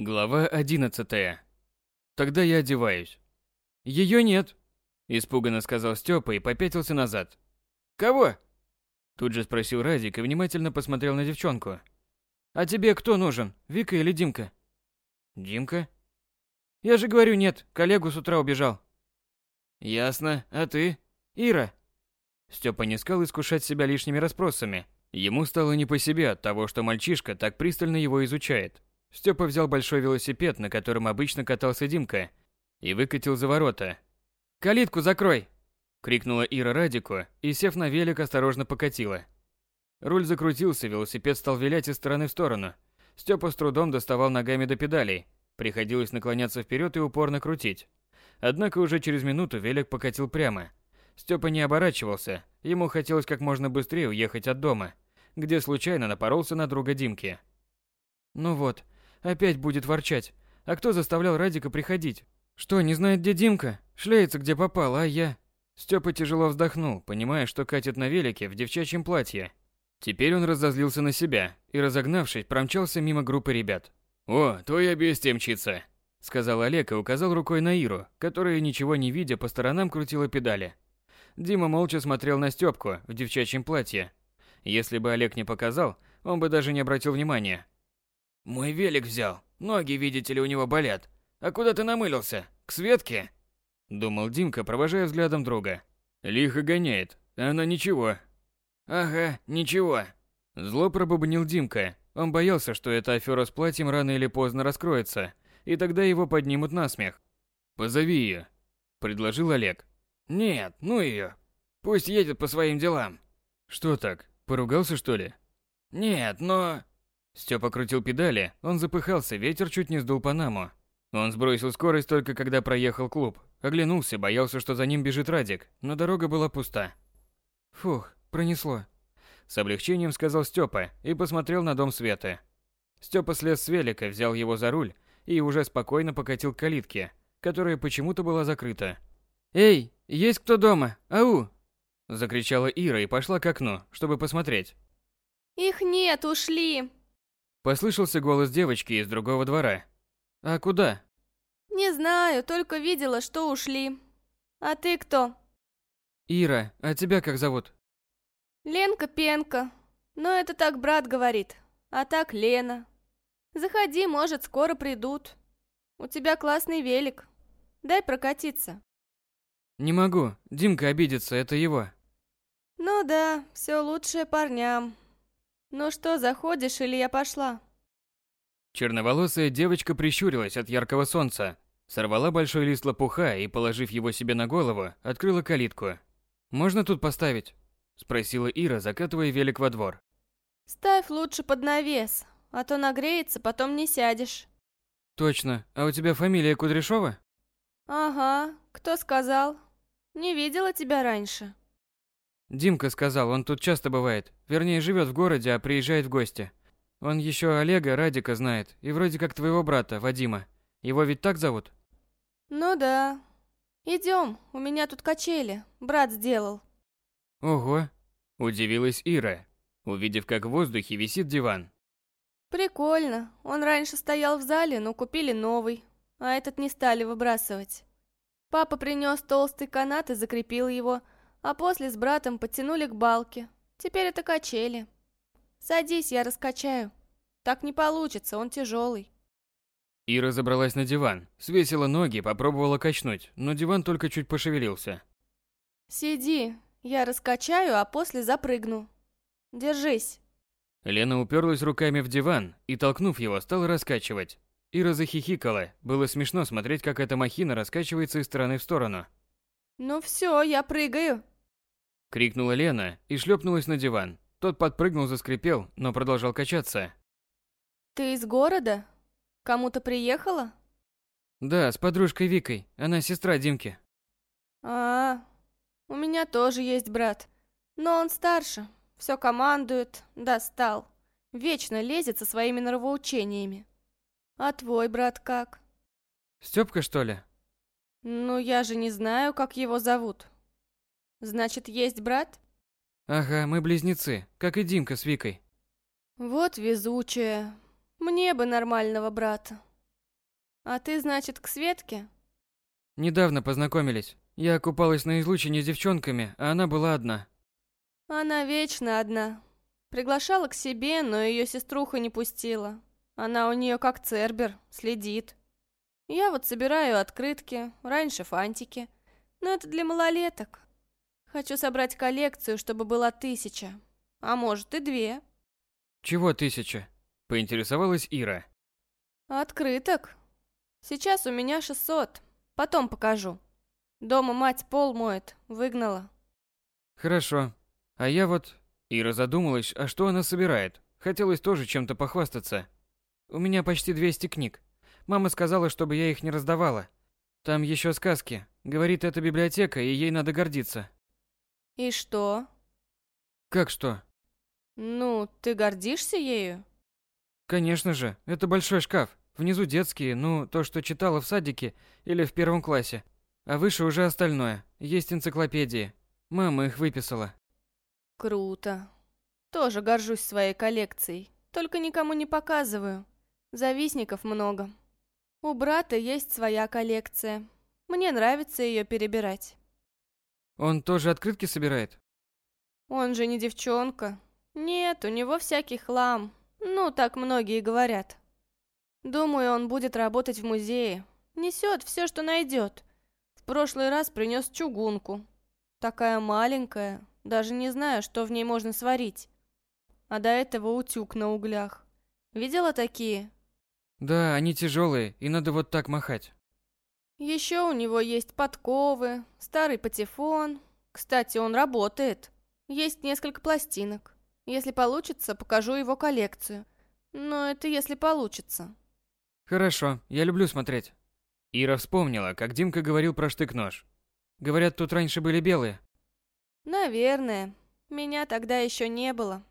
Глава одиннадцатая. Тогда я одеваюсь. Ее нет, испуганно сказал Степа и попятился назад. Кого? Тут же спросил Радик и внимательно посмотрел на девчонку. А тебе кто нужен, Вика или Димка? Димка? Я же говорю нет, коллегу с утра убежал. Ясно. А ты? Ира. Степа не стал искушать себя лишними расспросами. Ему стало не по себе от того, что мальчишка так пристально его изучает. Степа взял большой велосипед, на котором обычно катался Димка, и выкатил за ворота. «Калитку закрой!» – крикнула Ира Радику и, сев на велик, осторожно покатила. Руль закрутился, велосипед стал вилять из стороны в сторону. Степа с трудом доставал ногами до педалей. Приходилось наклоняться вперед и упорно крутить. Однако уже через минуту велик покатил прямо. Степа не оборачивался, ему хотелось как можно быстрее уехать от дома, где случайно напоролся на друга Димки. Ну вот, опять будет ворчать. А кто заставлял Радика приходить? Что, не знает, где Димка? Шляется, где попал, а я... Степа тяжело вздохнул, понимая, что катит на велике в девчачьем платье. Теперь он разозлился на себя и, разогнавшись, промчался мимо группы ребят. «О, твоя бестия мчится!» Сказал Олег и указал рукой на Иру, которая, ничего не видя, по сторонам крутила педали. Дима молча смотрел на Стёпку в девчачьем платье. Если бы Олег не показал, он бы даже не обратил внимания. «Мой велик взял. Ноги, видите ли, у него болят. А куда ты намылился? К Светке?» Думал Димка, провожая взглядом друга. «Лихо гоняет. Она ничего». «Ага, ничего». Зло пробубнил Димка. Он боялся, что эта афера с платьем рано или поздно раскроется – и тогда его поднимут на смех. «Позови ее», – предложил Олег. «Нет, ну ее. Пусть едет по своим делам». «Что так, поругался что ли?» «Нет, но...» Степа крутил педали, он запыхался, ветер чуть не сдул Панаму. Он сбросил скорость только когда проехал клуб. Оглянулся, боялся, что за ним бежит Радик, но дорога была пуста. «Фух, пронесло», – с облегчением сказал Степа и посмотрел на дом Светы. Степа слез с велика, взял его за руль и уже спокойно покатил к калитке, которая почему-то была закрыта. «Эй, есть кто дома? Ау!» Закричала Ира и пошла к окну, чтобы посмотреть. «Их нет, ушли!» Послышался голос девочки из другого двора. «А куда?» «Не знаю, только видела, что ушли. А ты кто?» «Ира, а тебя как зовут?» «Ленка Пенка. Но это так брат говорит. А так Лена. Заходи, может, скоро придут. У тебя классный велик. Дай прокатиться. Не могу. Димка обидится, это его. Ну да, все лучшее парням. Ну что, заходишь или я пошла? Черноволосая девочка прищурилась от яркого солнца, сорвала большой лист лопуха и, положив его себе на голову, открыла калитку. «Можно тут поставить?» – спросила Ира, закатывая велик во двор. «Ставь лучше под навес, а то нагреется, потом не сядешь. Точно. А у тебя фамилия Кудряшова? Ага. Кто сказал? Не видела тебя раньше. Димка сказал, он тут часто бывает. Вернее, живет в городе, а приезжает в гости. Он еще Олега Радика знает, и вроде как твоего брата, Вадима. Его ведь так зовут? Ну да. Идем, у меня тут качели. Брат сделал. Ого. Удивилась Ира, увидев, как в воздухе висит диван. Прикольно. Он раньше стоял в зале, но купили новый, а этот не стали выбрасывать. Папа принес толстый канат и закрепил его, а после с братом подтянули к балке. Теперь это качели. Садись, я раскачаю. Так не получится, он тяжелый. Ира забралась на диван, свесила ноги, попробовала качнуть, но диван только чуть пошевелился. Сиди, я раскачаю, а после запрыгну. Держись. Лена уперлась руками в диван и, толкнув его, стала раскачивать. Ира захихикала. Было смешно смотреть, как эта махина раскачивается из стороны в сторону. «Ну все, я прыгаю!» Крикнула Лена и шлепнулась на диван. Тот подпрыгнул, заскрипел, но продолжал качаться. «Ты из города? Кому-то приехала?» «Да, с подружкой Викой. Она сестра Димки». А, -а, у меня тоже есть брат. Но он старше, все командует, достал. Вечно лезет со своими норовоучениями. А твой брат как? Стёпка, что ли? Ну, я же не знаю, как его зовут. Значит, есть брат? Ага, мы близнецы, как и Димка с Викой. Вот везучая. Мне бы нормального брата. А ты, значит, к Светке? Недавно познакомились. Я купалась на излучине с девчонками, а она была одна. Она вечно одна. Приглашала к себе, но ее сеструха не пустила. Она у нее как цербер, следит. Я вот собираю открытки, раньше фантики. Но это для малолеток. Хочу собрать коллекцию, чтобы была тысяча. А может и две. Чего тысяча? Поинтересовалась Ира. Открыток. Сейчас у меня шестьсот. Потом покажу. Дома мать пол моет, выгнала. Хорошо. А я вот... Ира задумалась, а что она собирает? Хотелось тоже чем-то похвастаться. У меня почти 200 книг. Мама сказала, чтобы я их не раздавала. Там еще сказки. Говорит, это библиотека, и ей надо гордиться. И что? Как что? Ну, ты гордишься ею? Конечно же, это большой шкаф. Внизу детские, ну, то, что читала в садике или в первом классе. А выше уже остальное. Есть энциклопедии. Мама их выписала. Круто. Тоже горжусь своей коллекцией. Только никому не показываю. Завистников много. У брата есть своя коллекция. Мне нравится ее перебирать. Он тоже открытки собирает? Он же не девчонка. Нет, у него всякий хлам. Ну, так многие говорят. Думаю, он будет работать в музее. Несет все, что найдет. В прошлый раз принес чугунку. Такая маленькая, даже не знаю, что в ней можно сварить. А до этого утюг на углях. Видела такие? Да, они тяжелые, и надо вот так махать. Еще у него есть подковы, старый патефон. Кстати, он работает. Есть несколько пластинок. Если получится, покажу его коллекцию. Но это если получится. Хорошо, я люблю смотреть. Ира вспомнила, как Димка говорил про штык-нож. Говорят, тут раньше были белые. Наверное. Меня тогда еще не было.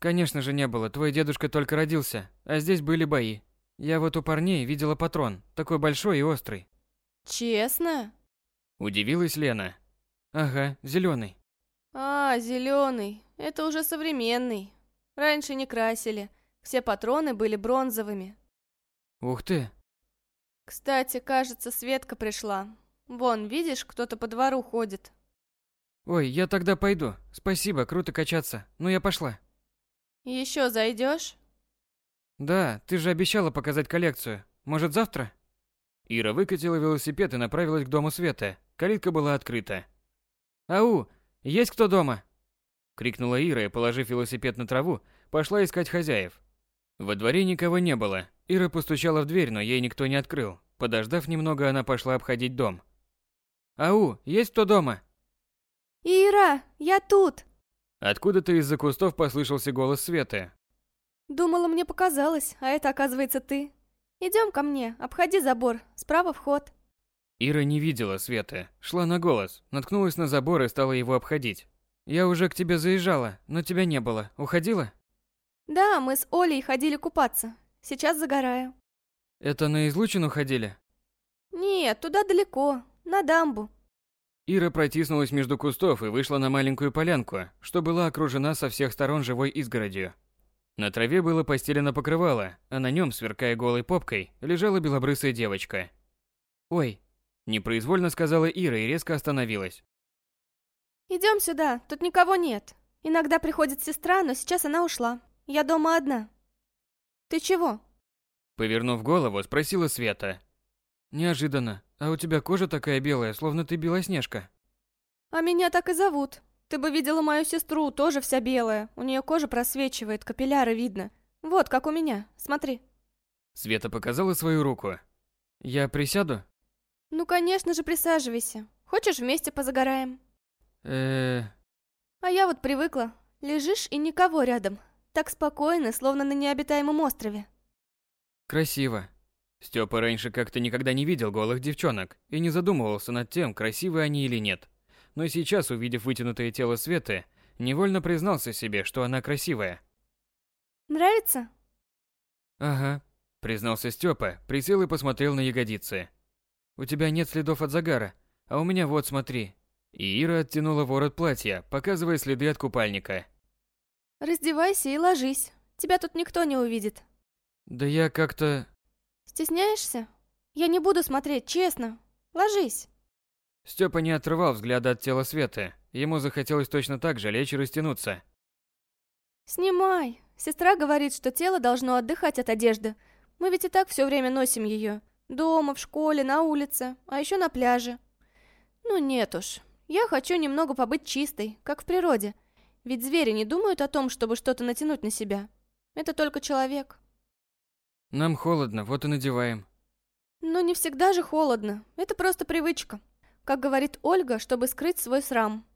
Конечно же не было, твой дедушка только родился, а здесь были бои. Я вот у парней видела патрон, такой большой и острый. Честно? Удивилась Лена. Ага, зеленый. А, зеленый. Это уже современный. Раньше не красили. Все патроны были бронзовыми. Ух ты. Кстати, кажется, Светка пришла. Вон, видишь, кто-то по двору ходит. Ой, я тогда пойду. Спасибо, круто качаться. Ну я пошла. Еще зайдешь? Да, ты же обещала показать коллекцию. Может, завтра? Ира выкатила велосипед и направилась к дому Света. Калитка была открыта. «Ау, есть кто дома?» Крикнула Ира и, положив велосипед на траву, пошла искать хозяев. Во дворе никого не было. Ира постучала в дверь, но ей никто не открыл. Подождав немного, она пошла обходить дом. «Ау, есть кто дома?» «Ира, я тут!» Откуда-то из-за кустов послышался голос Светы. Думала, мне показалось, а это оказывается ты. Идем ко мне, обходи забор, справа вход. Ира не видела Светы, шла на голос, наткнулась на забор и стала его обходить. Я уже к тебе заезжала, но тебя не было. Уходила? Да, мы с Олей ходили купаться. Сейчас загораю. Это на излучину ходили? Нет, туда далеко, на дамбу. Ира протиснулась между кустов и вышла на маленькую полянку, что была окружена со всех сторон живой изгородью. На траве было постелено покрывало, а на нем, сверкая голой попкой, лежала белобрысая девочка. «Ой!» – непроизвольно сказала Ира и резко остановилась. Идем сюда, тут никого нет. Иногда приходит сестра, но сейчас она ушла. Я дома одна. Ты чего? Повернув голову, спросила Света. Неожиданно. А у тебя кожа такая белая, словно ты белоснежка. А меня так и зовут. Ты бы видела мою сестру, тоже вся белая. У нее кожа просвечивает, капилляры видно. Вот, как у меня. Смотри. Света показала свою руку. Я присяду? Ну, конечно же, присаживайся. Хочешь, вместе позагораем? э А я вот привыкла. Лежишь и никого рядом. Так спокойно, словно на необитаемом острове. Красиво. Степа раньше как-то никогда не видел голых девчонок и не задумывался над тем, красивы они или нет. Но сейчас, увидев вытянутое тело Светы, невольно признался себе, что она красивая. Нравится? Ага, признался Степа, присел и посмотрел на ягодицы. У тебя нет следов от загара, а у меня вот, смотри. И Ира оттянула ворот платья, показывая следы от купальника. Раздевайся и ложись. Тебя тут никто не увидит. Да я как-то... Стесняешься? Я не буду смотреть, честно. Ложись. Степа не отрывал взгляда от тела Светы. Ему захотелось точно так же лечь и растянуться. Снимай. Сестра говорит, что тело должно отдыхать от одежды. Мы ведь и так все время носим ее. Дома, в школе, на улице, а еще на пляже. Ну нет уж. Я хочу немного побыть чистой, как в природе. Ведь звери не думают о том, чтобы что-то натянуть на себя. Это только человек. Нам холодно, вот и надеваем. Но не всегда же холодно. Это просто привычка. Как говорит Ольга, чтобы скрыть свой срам.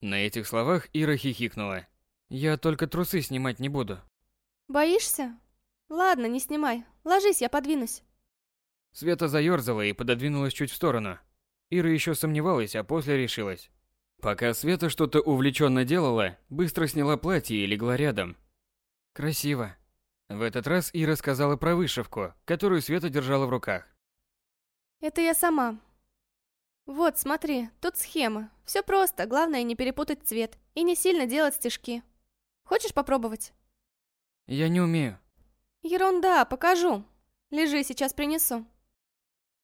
На этих словах Ира хихикнула. Я только трусы снимать не буду. Боишься? Ладно, не снимай. Ложись, я подвинусь. Света заерзала и пододвинулась чуть в сторону. Ира еще сомневалась, а после решилась. Пока Света что-то увлеченно делала, быстро сняла платье и легла рядом. Красиво. В этот раз Ира сказала про вышивку, которую Света держала в руках. Это я сама. Вот, смотри, тут схема. Все просто, главное не перепутать цвет и не сильно делать стежки. Хочешь попробовать? Я не умею. Ерунда, покажу. Лежи, сейчас принесу.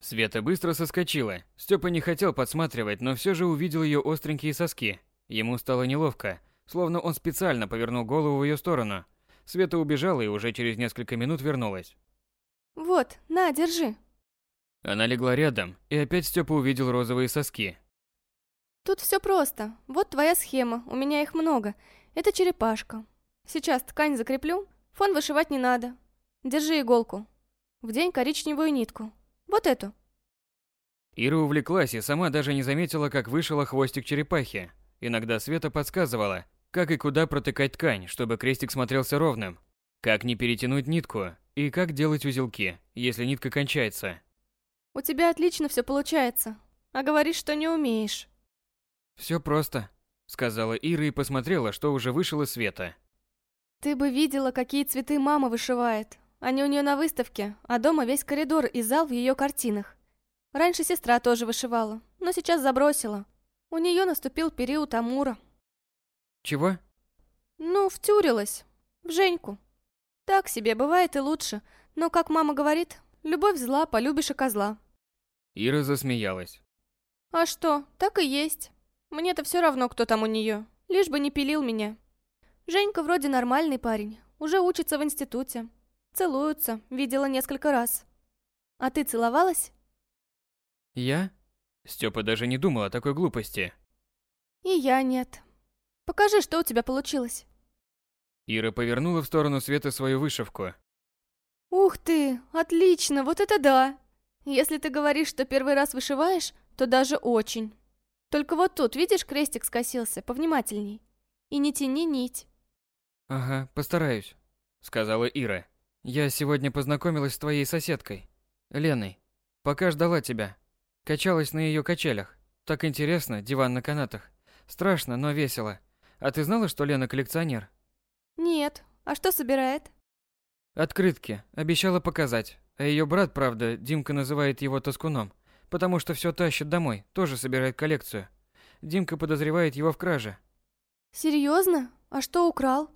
Света быстро соскочила. Степа не хотел подсматривать, но все же увидел ее остренькие соски. Ему стало неловко, словно он специально повернул голову в ее сторону. Света убежала и уже через несколько минут вернулась. Вот, на, держи. Она легла рядом, и опять Степа увидел розовые соски. Тут все просто. Вот твоя схема, у меня их много. Это черепашка. Сейчас ткань закреплю, фон вышивать не надо. Держи иголку. В день коричневую нитку. Вот эту. Ира увлеклась и сама даже не заметила, как вышила хвостик черепахи. Иногда Света подсказывала, как и куда протыкать ткань, чтобы крестик смотрелся ровным, как не перетянуть нитку и как делать узелки, если нитка кончается. У тебя отлично все получается, а говоришь, что не умеешь. Все просто, сказала Ира и посмотрела, что уже вышила Света. Ты бы видела, какие цветы мама вышивает. Они у нее на выставке, а дома весь коридор и зал в ее картинах. Раньше сестра тоже вышивала, но сейчас забросила. У нее наступил период Амура. Чего? Ну, втюрилась. В Женьку. Так себе, бывает и лучше. Но, как мама говорит, любовь зла, полюбишь и козла. Ира засмеялась. А что, так и есть. Мне-то все равно, кто там у нее. Лишь бы не пилил меня. Женька вроде нормальный парень. Уже учится в институте. Целуются, видела несколько раз. А ты целовалась? Я? Степа даже не думал о такой глупости. И я нет. Покажи, что у тебя получилось. Ира повернула в сторону Светы свою вышивку. Ух ты, отлично, вот это да. Если ты говоришь, что первый раз вышиваешь, то даже очень. Только вот тут, видишь, крестик скосился, повнимательней. И не тяни нить. Ага, постараюсь, сказала Ира. Я сегодня познакомилась с твоей соседкой, Леной. Пока ждала тебя. Качалась на ее качелях. Так интересно, диван на канатах. Страшно, но весело. А ты знала, что Лена коллекционер? Нет. А что собирает? Открытки. Обещала показать. А ее брат, правда, Димка называет его тоскуном, потому что все тащит домой, тоже собирает коллекцию. Димка подозревает его в краже. Серьезно? А что украл?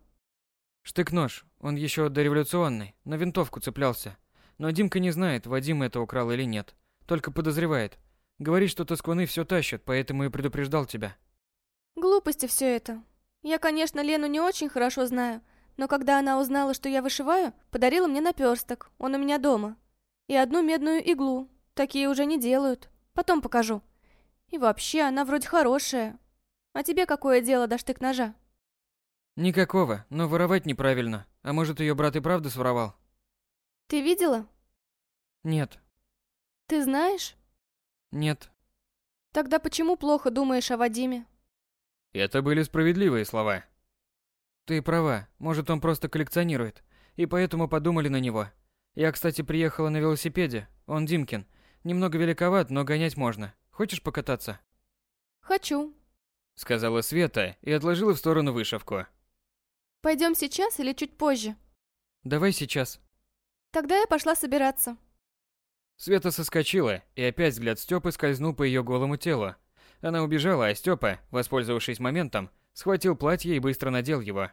Штык-нож. Он еще дореволюционный, на винтовку цеплялся. Но Димка не знает, Вадим это украл или нет. Только подозревает. Говорит, что тоскуны все тащат, поэтому и предупреждал тебя. Глупости все это. Я, конечно, Лену не очень хорошо знаю, но когда она узнала, что я вышиваю, подарила мне наперсток. Он у меня дома. И одну медную иглу. Такие уже не делают. Потом покажу. И вообще, она вроде хорошая. А тебе какое дело до штык-ножа? Никакого, но воровать неправильно. А может, ее брат и правда своровал? Ты видела? Нет. Ты знаешь? Нет. Тогда почему плохо думаешь о Вадиме? Это были справедливые слова. Ты права, может, он просто коллекционирует, и поэтому подумали на него. Я, кстати, приехала на велосипеде, он Димкин. Немного великоват, но гонять можно. Хочешь покататься? Хочу, сказала Света и отложила в сторону вышивку. Пойдем сейчас или чуть позже? Давай сейчас. Тогда я пошла собираться. Света соскочила, и опять взгляд Стёпы скользнул по ее голому телу. Она убежала, а Стёпа, воспользовавшись моментом, схватил платье и быстро надел его.